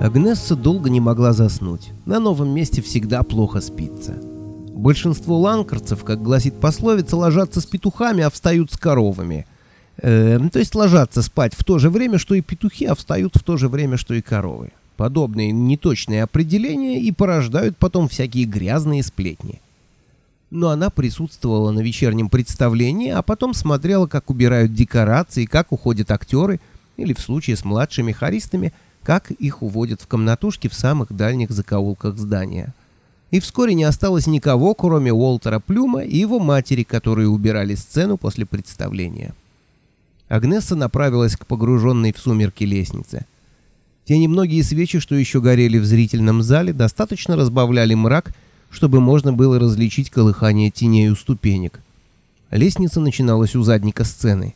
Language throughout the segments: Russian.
Агнесса долго не могла заснуть. На новом месте всегда плохо спится. Большинство ланкарцев, как гласит пословица, ложатся с петухами, а встают с коровами. Э, то есть ложатся спать в то же время, что и петухи, а встают в то же время, что и коровы. Подобные неточные определения и порождают потом всякие грязные сплетни. Но она присутствовала на вечернем представлении, а потом смотрела, как убирают декорации, как уходят актеры, или в случае с младшими хористами – как их уводят в комнатушки в самых дальних закоулках здания. И вскоре не осталось никого, кроме Уолтера Плюма и его матери, которые убирали сцену после представления. Агнесса направилась к погруженной в сумерки лестнице. Те немногие свечи, что еще горели в зрительном зале, достаточно разбавляли мрак, чтобы можно было различить колыхание теней у ступенек. Лестница начиналась у задника сцены.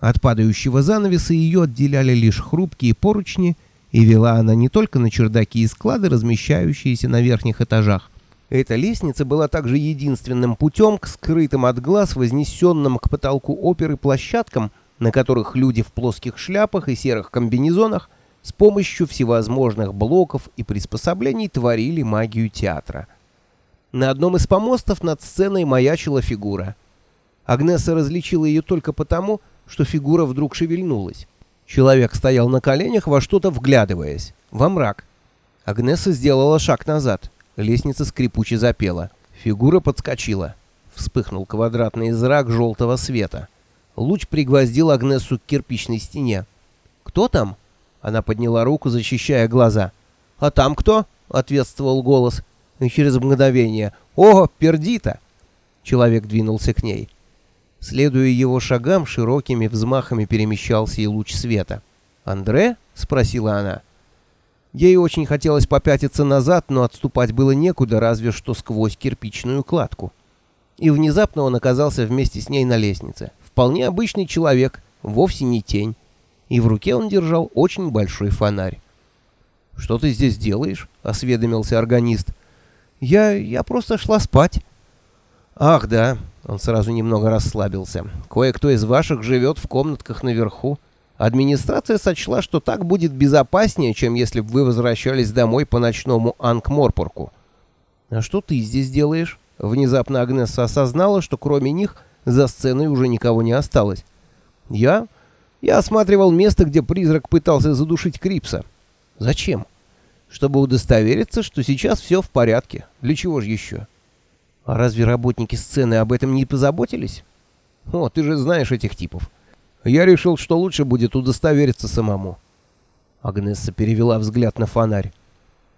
От падающего занавеса ее отделяли лишь хрупкие поручни и вела она не только на чердаки и склады, размещающиеся на верхних этажах. Эта лестница была также единственным путем к скрытым от глаз, вознесенным к потолку оперы площадкам, на которых люди в плоских шляпах и серых комбинезонах с помощью всевозможных блоков и приспособлений творили магию театра. На одном из помостов над сценой маячила фигура. Агнеса различила ее только потому, что фигура вдруг шевельнулась. Человек стоял на коленях, во что-то вглядываясь. Во мрак. Агнеса сделала шаг назад. Лестница скрипуче запела. Фигура подскочила. Вспыхнул квадратный зрак желтого света. Луч пригвоздил Агнесу к кирпичной стене. «Кто там?» Она подняла руку, защищая глаза. «А там кто?» — ответствовал голос. И через мгновение. «О, пердита!» Человек двинулся к ней. Следуя его шагам, широкими взмахами перемещался и луч света. «Андре?» — спросила она. Ей очень хотелось попятиться назад, но отступать было некуда, разве что сквозь кирпичную кладку. И внезапно он оказался вместе с ней на лестнице. Вполне обычный человек, вовсе не тень. И в руке он держал очень большой фонарь. «Что ты здесь делаешь?» — осведомился органист. «Я... я просто шла спать». «Ах, да», он сразу немного расслабился. «Кое-кто из ваших живет в комнатках наверху. Администрация сочла, что так будет безопаснее, чем если бы вы возвращались домой по ночному Анкморпорку». «А что ты здесь делаешь?» Внезапно Агнесса осознала, что кроме них за сценой уже никого не осталось. «Я? Я осматривал место, где призрак пытался задушить Крипса». «Зачем?» «Чтобы удостовериться, что сейчас все в порядке. Для чего же еще?» А разве работники сцены об этом не позаботились? О, ты же знаешь этих типов. Я решил, что лучше будет удостовериться самому. Агнесса перевела взгляд на фонарь.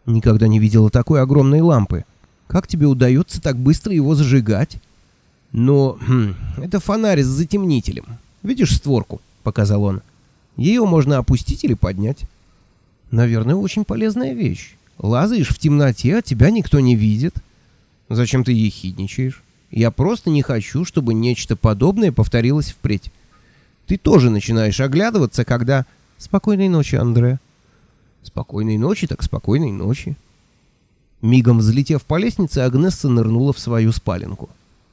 Никогда не видела такой огромной лампы. Как тебе удается так быстро его зажигать? Но хм, это фонарь с затемнителем. Видишь створку? Показал он. Ее можно опустить или поднять. Наверное, очень полезная вещь. Лазаешь в темноте, а тебя никто не видит. Зачем ты ехидничаешь? Я просто не хочу, чтобы нечто подобное повторилось впредь. Ты тоже начинаешь оглядываться, когда... Спокойной ночи, Андре. Спокойной ночи, так спокойной ночи. Мигом взлетев по лестнице, Агнесса нырнула в свою спаленку.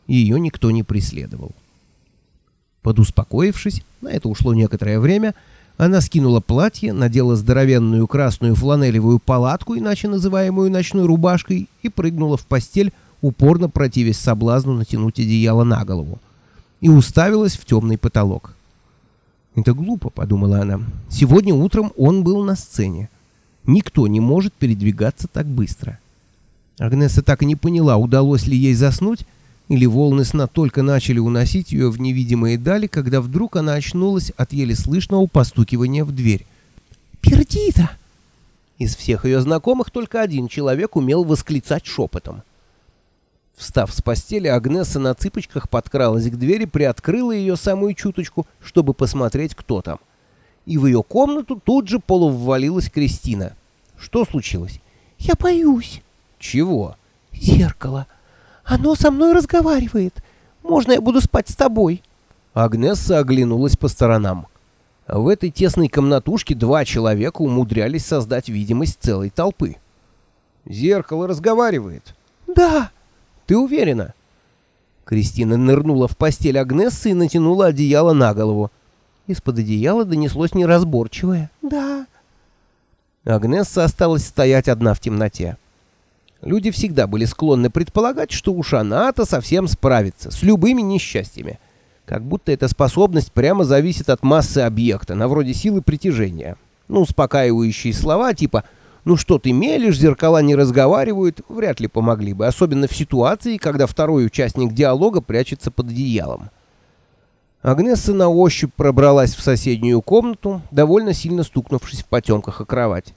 Ее никто не преследовал. Подуспокоившись, на это ушло некоторое время, она скинула платье, надела здоровенную красную фланелевую палатку, иначе называемую ночной рубашкой, и прыгнула в постель, упорно противясь соблазну натянуть одеяло на голову, и уставилась в темный потолок. «Это глупо», — подумала она. «Сегодня утром он был на сцене. Никто не может передвигаться так быстро». Агнеса так и не поняла, удалось ли ей заснуть, или волны сна только начали уносить ее в невидимые дали, когда вдруг она очнулась от еле слышного постукивания в дверь. «Пердита!» Из всех ее знакомых только один человек умел восклицать шепотом. Встав с постели, Агнеса на цыпочках подкралась к двери, приоткрыла ее самую чуточку, чтобы посмотреть, кто там. И в ее комнату тут же полуввалилась Кристина. Что случилось? «Я боюсь». «Чего?» «Зеркало. Оно со мной разговаривает. Можно я буду спать с тобой?» Агнесса оглянулась по сторонам. В этой тесной комнатушке два человека умудрялись создать видимость целой толпы. «Зеркало разговаривает?» «Да». Ты уверена?» Кристина нырнула в постель Агнессы и натянула одеяло на голову. Из-под одеяла донеслось неразборчивое. «Да». Агнесса осталась стоять одна в темноте. Люди всегда были склонны предполагать, что уж она-то совсем справится с любыми несчастьями. Как будто эта способность прямо зависит от массы объекта, на вроде силы притяжения. Ну, успокаивающие слова типа «Ну что ты мелешь, зеркала не разговаривают» вряд ли помогли бы, особенно в ситуации, когда второй участник диалога прячется под одеялом. Агнесса на ощупь пробралась в соседнюю комнату, довольно сильно стукнувшись в потемках о кровать.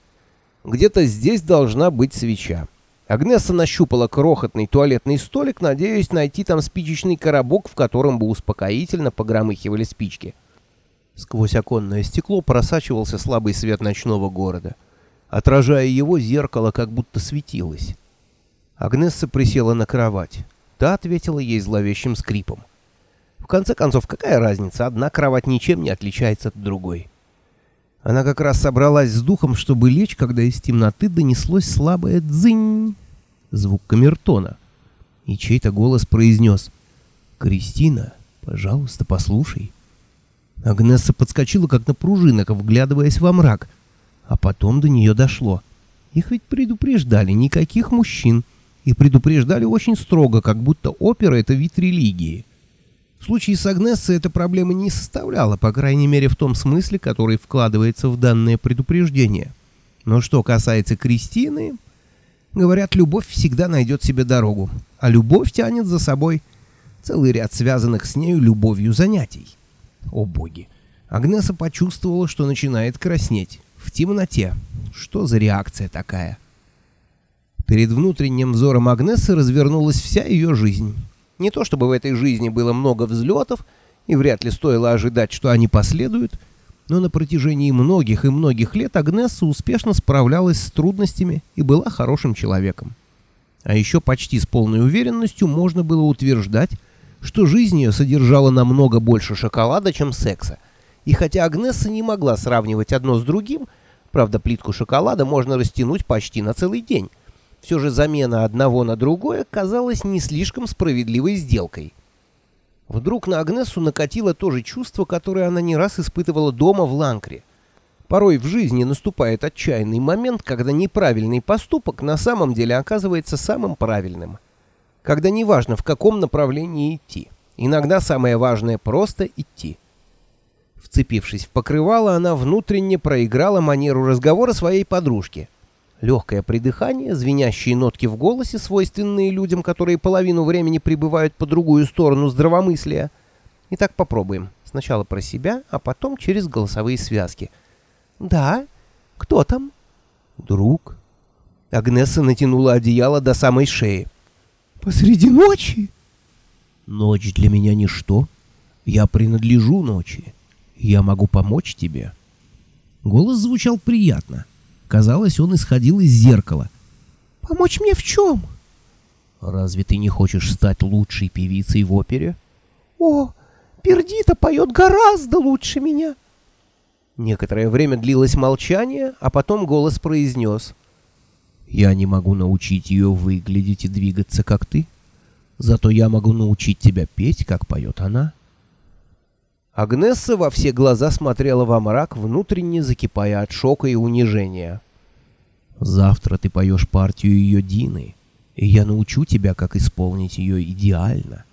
Где-то здесь должна быть свеча. Агнесса нащупала крохотный туалетный столик, надеясь найти там спичечный коробок, в котором бы успокоительно погромыхивали спички. Сквозь оконное стекло просачивался слабый свет ночного города. Отражая его, зеркало как будто светилось. Агнесса присела на кровать. Та ответила ей зловещим скрипом. В конце концов, какая разница? Одна кровать ничем не отличается от другой. Она как раз собралась с духом, чтобы лечь, когда из темноты донеслось слабое «дзынь» — звук камертона. И чей-то голос произнес «Кристина, пожалуйста, послушай». Агнесса подскочила, как на пружинок, вглядываясь во мрак. А потом до нее дошло. Их ведь предупреждали, никаких мужчин. И предупреждали очень строго, как будто опера — это вид религии. В случае с Агнессой эта проблема не составляла, по крайней мере в том смысле, который вкладывается в данное предупреждение. Но что касается Кристины, говорят, любовь всегда найдет себе дорогу, а любовь тянет за собой целый ряд связанных с нею любовью занятий. О боги! Агнеса почувствовала, что начинает краснеть. В темноте. Что за реакция такая? Перед внутренним взором Агнесы развернулась вся ее жизнь. Не то чтобы в этой жизни было много взлетов, и вряд ли стоило ожидать, что они последуют, но на протяжении многих и многих лет Агнесса успешно справлялась с трудностями и была хорошим человеком. А еще почти с полной уверенностью можно было утверждать, что жизнь ее содержала намного больше шоколада, чем секса. И хотя Агнесса не могла сравнивать одно с другим, правда плитку шоколада можно растянуть почти на целый день, все же замена одного на другое казалась не слишком справедливой сделкой. Вдруг на Агнесу накатило то же чувство, которое она не раз испытывала дома в Ланкре. Порой в жизни наступает отчаянный момент, когда неправильный поступок на самом деле оказывается самым правильным. Когда неважно, в каком направлении идти. Иногда самое важное — просто идти. Вцепившись в покрывало, она внутренне проиграла манеру разговора своей подружки — Легкое придыхание, звенящие нотки в голосе, свойственные людям, которые половину времени пребывают по другую сторону здравомыслия. Итак, попробуем. Сначала про себя, а потом через голосовые связки. «Да? Кто там?» «Друг». Агнеса натянула одеяло до самой шеи. «Посреди ночи?» «Ночь для меня ничто. Я принадлежу ночи. Я могу помочь тебе». Голос звучал приятно. Казалось, он исходил из зеркала. «Помочь мне в чем?» «Разве ты не хочешь стать лучшей певицей в опере?» «О, Пердита поет гораздо лучше меня!» Некоторое время длилось молчание, а потом голос произнес. «Я не могу научить ее выглядеть и двигаться, как ты. Зато я могу научить тебя петь, как поет она». Агнесса во все глаза смотрела во мрак, внутренне закипая от шока и унижения. «Завтра ты поешь партию ее Дины, и я научу тебя, как исполнить ее идеально».